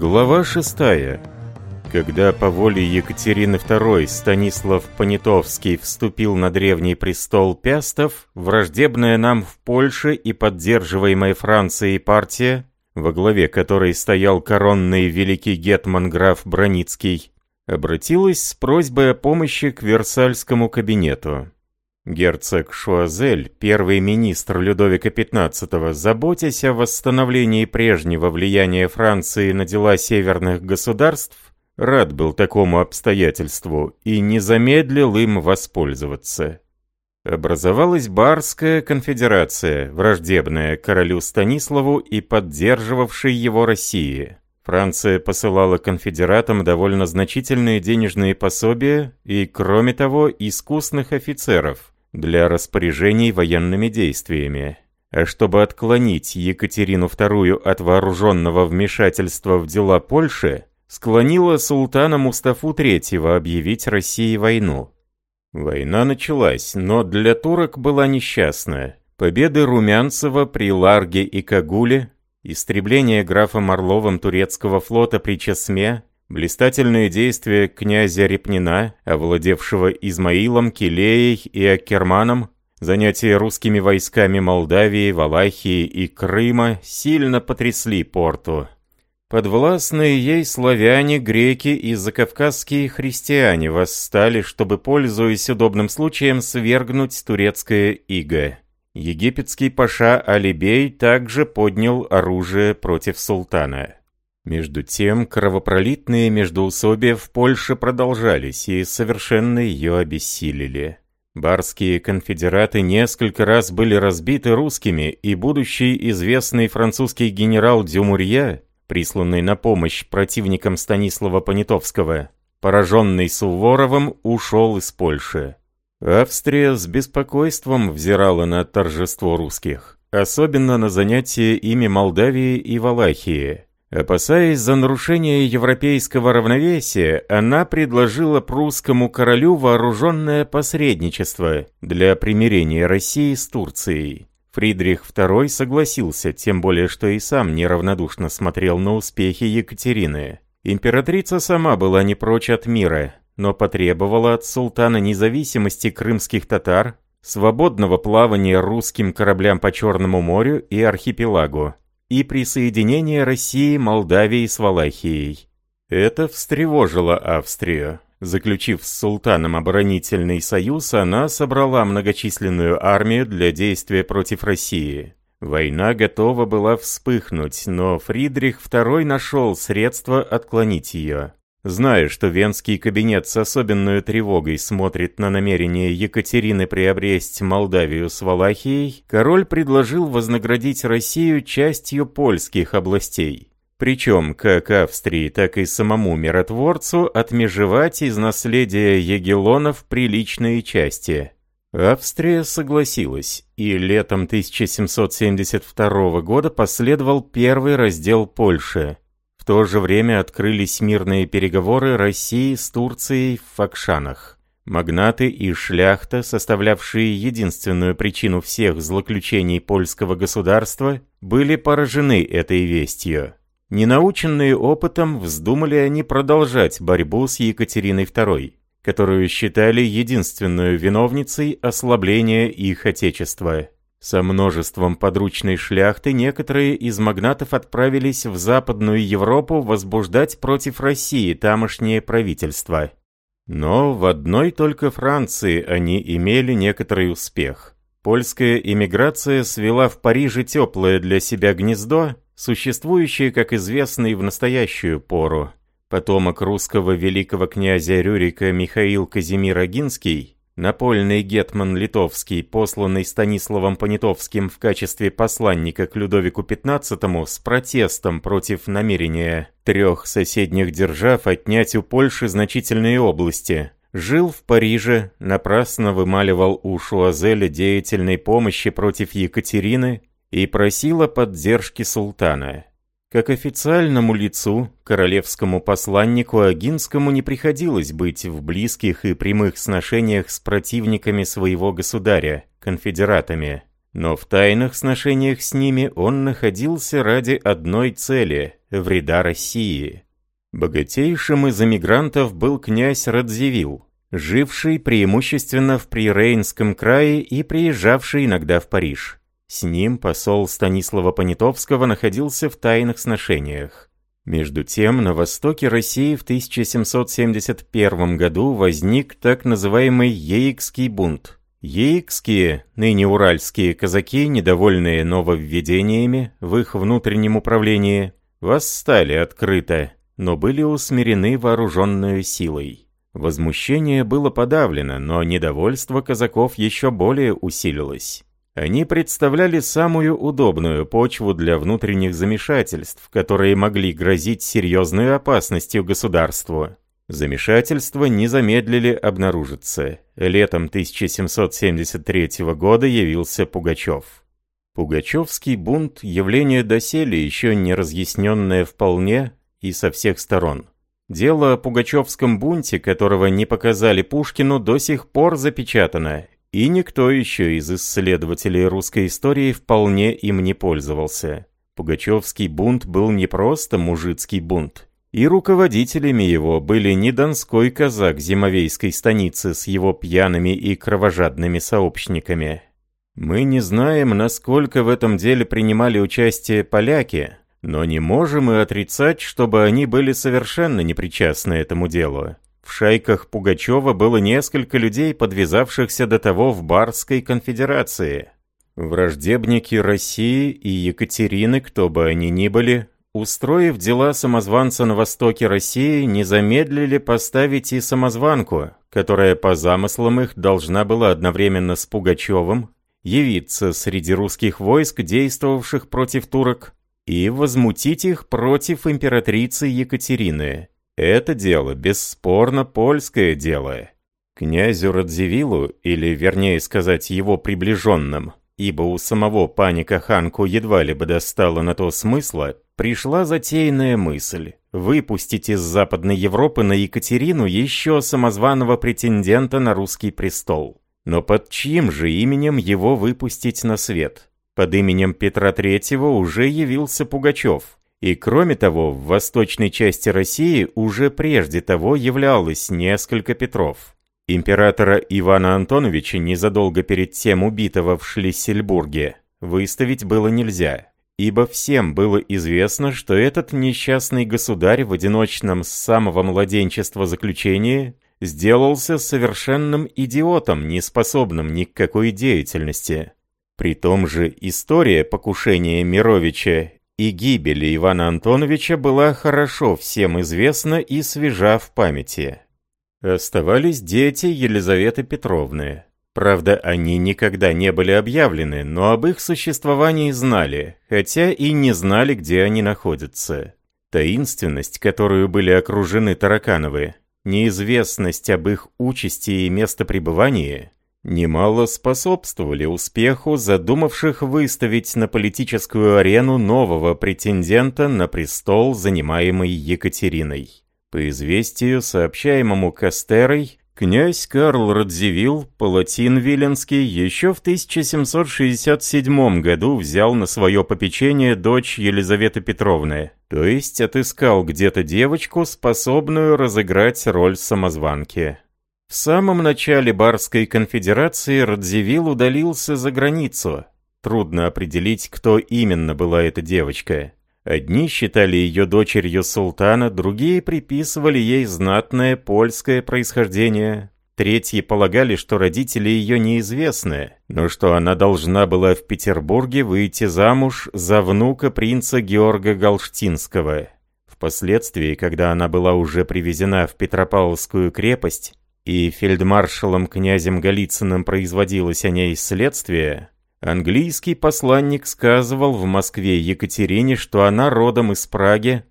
Глава 6. Когда по воле Екатерины II Станислав Понятовский вступил на древний престол Пястов, враждебная нам в Польше и поддерживаемая Францией партия, во главе которой стоял коронный великий гетман граф Броницкий, обратилась с просьбой о помощи к Версальскому кабинету. Герцог Шуазель, первый министр Людовика XV, заботясь о восстановлении прежнего влияния Франции на дела северных государств, рад был такому обстоятельству и не замедлил им воспользоваться. Образовалась Барская конфедерация, враждебная королю Станиславу и поддерживавшей его России. Франция посылала конфедератам довольно значительные денежные пособия и, кроме того, искусных офицеров, для распоряжений военными действиями. А чтобы отклонить Екатерину II от вооруженного вмешательства в дела Польши, склонила султана Мустафу III объявить России войну. Война началась, но для турок была несчастная. Победы Румянцева при Ларге и Кагуле, истребление графом Орловым турецкого флота при Чесме Блистательные действия князя Репнина, овладевшего Измаилом, Килеей и Аккерманом, занятия русскими войсками Молдавии, Валахии и Крыма сильно потрясли порту. Подвластные ей славяне, греки и закавказские христиане восстали, чтобы, пользуясь удобным случаем, свергнуть турецкое иго. Египетский паша Алибей также поднял оружие против султана. Между тем, кровопролитные междоусобия в Польше продолжались и совершенно ее обессилили. Барские конфедераты несколько раз были разбиты русскими, и будущий известный французский генерал Дюмурья, присланный на помощь противникам Станислава Понятовского, пораженный Суворовым, ушел из Польши. Австрия с беспокойством взирала на торжество русских, особенно на занятия ими Молдавии и Валахии. Опасаясь за нарушение европейского равновесия, она предложила прусскому королю вооруженное посредничество для примирения России с Турцией. Фридрих II согласился, тем более что и сам неравнодушно смотрел на успехи Екатерины. Императрица сама была не прочь от мира, но потребовала от султана независимости крымских татар, свободного плавания русским кораблям по Черному морю и архипелагу, и присоединение России Молдавии с Валахией. Это встревожило Австрию. Заключив с султаном оборонительный союз, она собрала многочисленную армию для действия против России. Война готова была вспыхнуть, но Фридрих II нашел средства отклонить ее. Зная, что Венский кабинет с особенной тревогой смотрит на намерение Екатерины приобрести Молдавию с Валахией, король предложил вознаградить Россию частью польских областей. Причем как Австрии, так и самому миротворцу отмежевать из наследия Егелонов приличные части. Австрия согласилась, и летом 1772 года последовал первый раздел Польши – то же время открылись мирные переговоры России с Турцией в Факшанах. Магнаты и шляхта, составлявшие единственную причину всех злоключений польского государства, были поражены этой вестью. Ненаученные опытом, вздумали они продолжать борьбу с Екатериной II, которую считали единственной виновницей ослабления их отечества. Со множеством подручной шляхты некоторые из магнатов отправились в Западную Европу возбуждать против России тамошнее правительство. Но в одной только Франции они имели некоторый успех. Польская иммиграция свела в Париже теплое для себя гнездо, существующее, как известно, и в настоящую пору. Потомок русского великого князя Рюрика Михаил Казимир Агинский Напольный гетман литовский, посланный Станиславом Понятовским в качестве посланника к Людовику XV с протестом против намерения трех соседних держав отнять у Польши значительные области, жил в Париже, напрасно вымаливал у Шуазеля деятельной помощи против Екатерины и просил о поддержке султана. Как официальному лицу, королевскому посланнику Агинскому не приходилось быть в близких и прямых сношениях с противниками своего государя, конфедератами. но в тайных сношениях с ними он находился ради одной цели – вреда России. Богатейшим из эмигрантов был князь Радзивилл, живший преимущественно в Прирейнском крае и приезжавший иногда в Париж. С ним посол Станислава Понятовского находился в тайных сношениях. Между тем, на востоке России в 1771 году возник так называемый Ейкский бунт. Ейкские, ныне уральские казаки, недовольные нововведениями в их внутреннем управлении, восстали открыто, но были усмирены вооруженной силой. Возмущение было подавлено, но недовольство казаков еще более усилилось. Они представляли самую удобную почву для внутренних замешательств, которые могли грозить серьезной опасностью государству. Замешательства не замедлили обнаружиться. Летом 1773 года явился Пугачев. Пугачевский бунт – явление доселе еще не разъясненное вполне и со всех сторон. Дело о Пугачевском бунте, которого не показали Пушкину, до сих пор запечатано, и никто еще из исследователей русской истории вполне им не пользовался. Пугачевский бунт был не просто мужицкий бунт. И руководителями его были не донской казак зимовейской станицы с его пьяными и кровожадными сообщниками. Мы не знаем, насколько в этом деле принимали участие поляки, но не можем и отрицать, чтобы они были совершенно непричастны этому делу. В шайках Пугачева было несколько людей, подвязавшихся до того в Барской конфедерации. Враждебники России и Екатерины, кто бы они ни были, устроив дела самозванца на востоке России, не замедлили поставить и самозванку, которая по замыслам их должна была одновременно с Пугачевым явиться среди русских войск, действовавших против турок, и возмутить их против императрицы Екатерины. Это дело бесспорно польское дело. Князю Радзивиллу, или вернее сказать его приближенным, ибо у самого паника Ханку едва ли бы достало на то смысла, пришла затеянная мысль выпустить из Западной Европы на Екатерину еще самозваного претендента на русский престол. Но под чьим же именем его выпустить на свет? Под именем Петра III уже явился Пугачев. И кроме того, в восточной части России уже прежде того являлось несколько Петров. Императора Ивана Антоновича, незадолго перед тем убитого в Шлиссельбурге, выставить было нельзя, ибо всем было известно, что этот несчастный государь в одиночном с самого младенчества заключении сделался совершенным идиотом, неспособным ни к какой деятельности. При том же история покушения Мировича и гибели Ивана Антоновича была хорошо всем известна и свежа в памяти. Оставались дети Елизаветы Петровны. Правда, они никогда не были объявлены, но об их существовании знали, хотя и не знали, где они находятся. Таинственность, которую были окружены Таракановы, неизвестность об их участи и местопребывании немало способствовали успеху задумавших выставить на политическую арену нового претендента на престол, занимаемый Екатериной. По известию, сообщаемому Кастерой, князь Карл Радзивилл, палатин Виленский, еще в 1767 году взял на свое попечение дочь Елизаветы Петровны, то есть отыскал где-то девочку, способную разыграть роль самозванки. В самом начале Барской конфедерации Радзивилл удалился за границу. Трудно определить, кто именно была эта девочка. Одни считали ее дочерью султана, другие приписывали ей знатное польское происхождение. Третьи полагали, что родители ее неизвестны, но что она должна была в Петербурге выйти замуж за внука принца Георга Галштинского. Впоследствии, когда она была уже привезена в Петропавловскую крепость, и фельдмаршалом князем Голицыным производилось о ней следствие, английский посланник сказывал в Москве Екатерине, что она родом из Праги,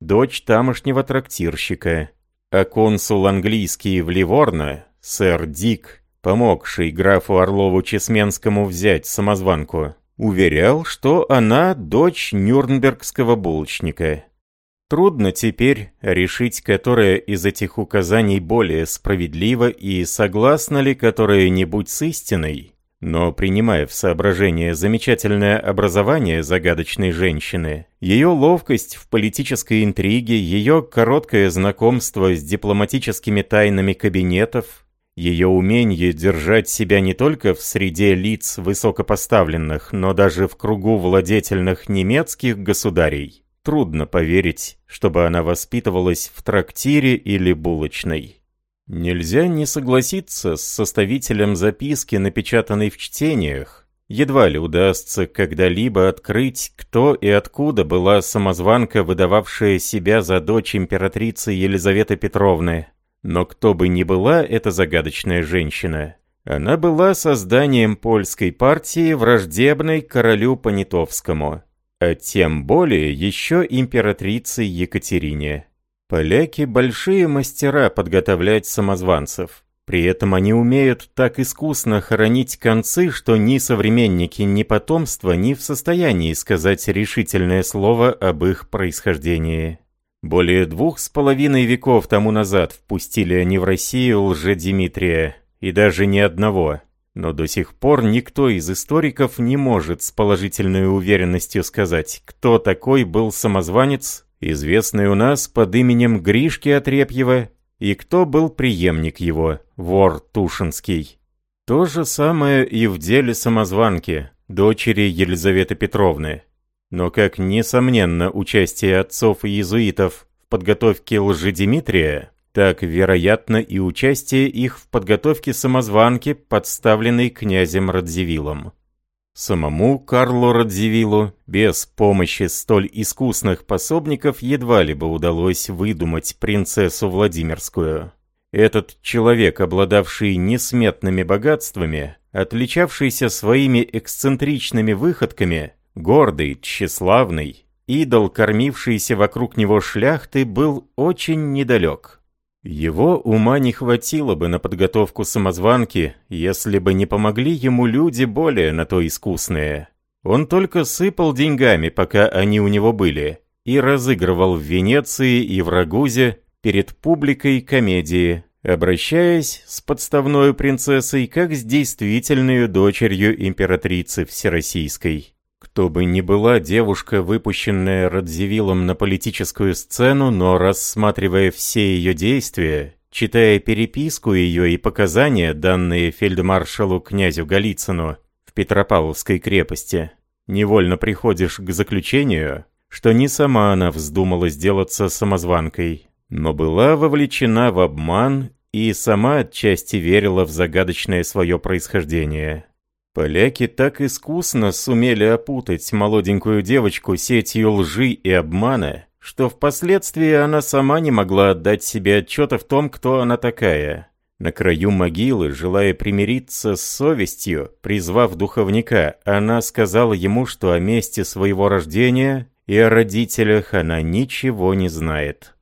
дочь тамошнего трактирщика, а консул английский в Ливорно, сэр Дик, помогший графу Орлову-Чесменскому взять самозванку, уверял, что она дочь нюрнбергского булочника. Трудно теперь решить, которое из этих указаний более справедливо и согласно ли которое-нибудь с истиной, Но принимая в соображение замечательное образование загадочной женщины, ее ловкость в политической интриге, ее короткое знакомство с дипломатическими тайнами кабинетов, ее умение держать себя не только в среде лиц высокопоставленных, но даже в кругу владетельных немецких государей, трудно поверить, чтобы она воспитывалась в трактире или булочной. Нельзя не согласиться с составителем записки, напечатанной в чтениях. Едва ли удастся когда-либо открыть, кто и откуда была самозванка, выдававшая себя за дочь императрицы Елизаветы Петровны. Но кто бы ни была эта загадочная женщина, она была созданием польской партии, враждебной королю Понятовскому, тем более еще императрицей Екатерине. Поляки – большие мастера подготовлять самозванцев. При этом они умеют так искусно хоронить концы, что ни современники, ни потомство не в состоянии сказать решительное слово об их происхождении. Более двух с половиной веков тому назад впустили они в Россию лже-Димитрия, и даже не одного. Но до сих пор никто из историков не может с положительной уверенностью сказать, кто такой был самозванец известный у нас под именем Гришки Отрепьева, и кто был преемник его, вор Тушинский. То же самое и в деле самозванки, дочери Елизаветы Петровны. Но как несомненно участие отцов и иезуитов в подготовке лжедимитрия, так, вероятно, и участие их в подготовке самозванки, подставленной князем Радзивиллом. Самому Карлу Радзивиллу без помощи столь искусных пособников едва ли бы удалось выдумать принцессу Владимирскую. Этот человек, обладавший несметными богатствами, отличавшийся своими эксцентричными выходками, гордый, тщеславный, идол, кормившийся вокруг него шляхты, был очень недалек. Его ума не хватило бы на подготовку самозванки, если бы не помогли ему люди более на то искусные. Он только сыпал деньгами, пока они у него были, и разыгрывал в Венеции и в Рагузе перед публикой комедии, обращаясь с подставной принцессой как с действительной дочерью императрицы Всероссийской. Кто бы ни была девушка, выпущенная Радзивиллом на политическую сцену, но рассматривая все ее действия, читая переписку ее и показания, данные фельдмаршалу князю Голицыну в Петропавловской крепости, невольно приходишь к заключению, что не сама она вздумала сделаться самозванкой, но была вовлечена в обман и сама отчасти верила в загадочное свое происхождение. Поляки так искусно сумели опутать молоденькую девочку сетью лжи и обмана, что впоследствии она сама не могла отдать себе отчета в том, кто она такая. На краю могилы, желая примириться с совестью, призвав духовника, она сказала ему, что о месте своего рождения и о родителях она ничего не знает.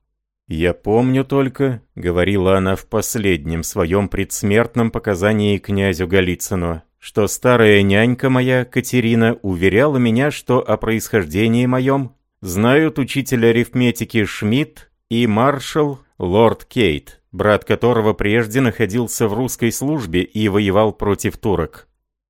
«Я помню только», — говорила она в последнем своем предсмертном показании князю Голицыну, что старая нянька моя, Катерина, уверяла меня, что о происхождении моем знают учитель арифметики Шмидт и маршал лорд Кейт, брат которого прежде находился в русской службе и воевал против турок.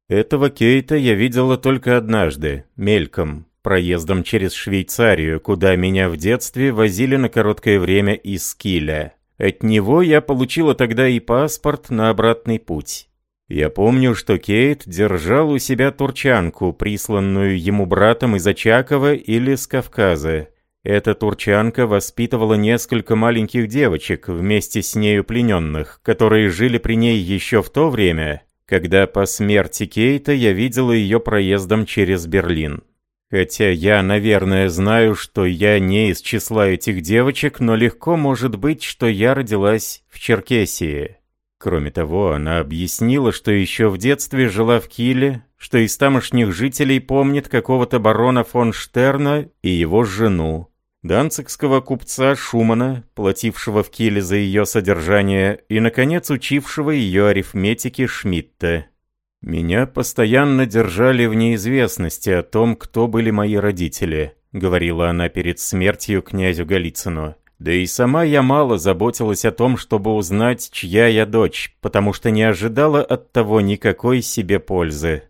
Этого Кейта я видела только однажды, мельком, проездом через Швейцарию, куда меня в детстве возили на короткое время из Киля. От него я получила тогда и паспорт на обратный путь. Я помню, что Кейт держал у себя турчанку, присланную ему братом из Очакова или с Кавказа. Эта турчанка воспитывала несколько маленьких девочек вместе с нею плененных, которые жили при ней еще в то время, когда по смерти Кейта я видела ее проездом через Берлин. Хотя я, наверное, знаю, что я не из числа этих девочек, но легко может быть, что я родилась в Черкесии. Кроме того, она объяснила, что еще в детстве жила в Киле, что из тамошних жителей помнит какого-то барона фон Штерна и его жену, данцикского купца Шумана, платившего в Киле за ее содержание, и, наконец, учившего ее арифметике Шмидта. «Меня постоянно держали в неизвестности о том, кто были мои родители», — говорила она перед смертью князю Голицыну. Да и сама я мало заботилась о том, чтобы узнать, чья я дочь, потому что не ожидала от того никакой себе пользы.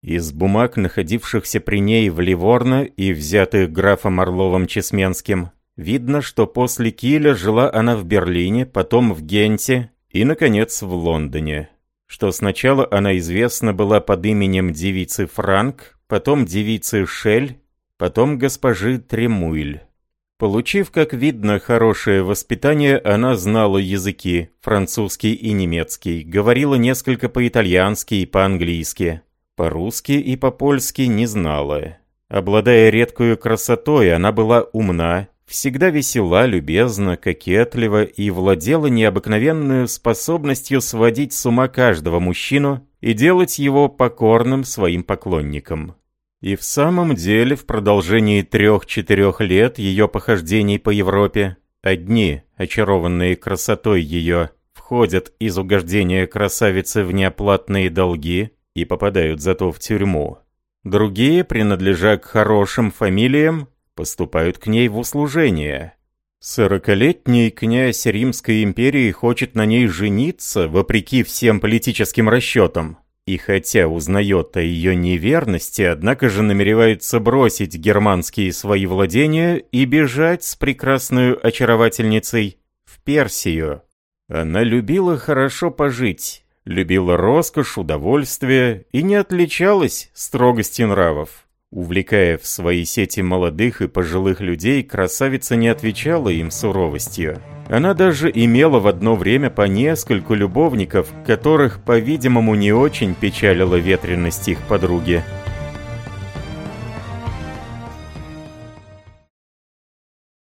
Из бумаг, находившихся при ней в Ливорно и взятых графом Орловым-Чесменским, видно, что после Киля жила она в Берлине, потом в Генте и, наконец, в Лондоне. Что сначала она известна была под именем девицы Франк, потом девицы Шель, потом госпожи Тремуйль. Получив, как видно, хорошее воспитание, она знала языки, французский и немецкий, говорила несколько по-итальянски и по-английски. По-русски и по-польски не знала. Обладая редкою красотой, она была умна, всегда весела, любезна, кокетлива и владела необыкновенной способностью сводить с ума каждого мужчину и делать его покорным своим поклонникам. И в самом деле в продолжении трех-четырех лет ее похождений по Европе одни, очарованные красотой ее, входят из угождения красавицы в неоплатные долги, и попадают зато в тюрьму. Другие, принадлежа к хорошим фамилиям, поступают к ней в услужение. Сорокалетний князь Римской империи хочет на ней жениться, вопреки всем политическим расчетам. И хотя узнает о ее неверности, однако же намеревается бросить германские свои владения и бежать с прекрасной очаровательницей в Персию. Она любила хорошо пожить, любила роскошь, удовольствие и не отличалась строгостью нравов. Увлекая в свои сети молодых и пожилых людей, красавица не отвечала им суровостью. Она даже имела в одно время по нескольку любовников, которых, по-видимому, не очень печалила ветренность их подруги.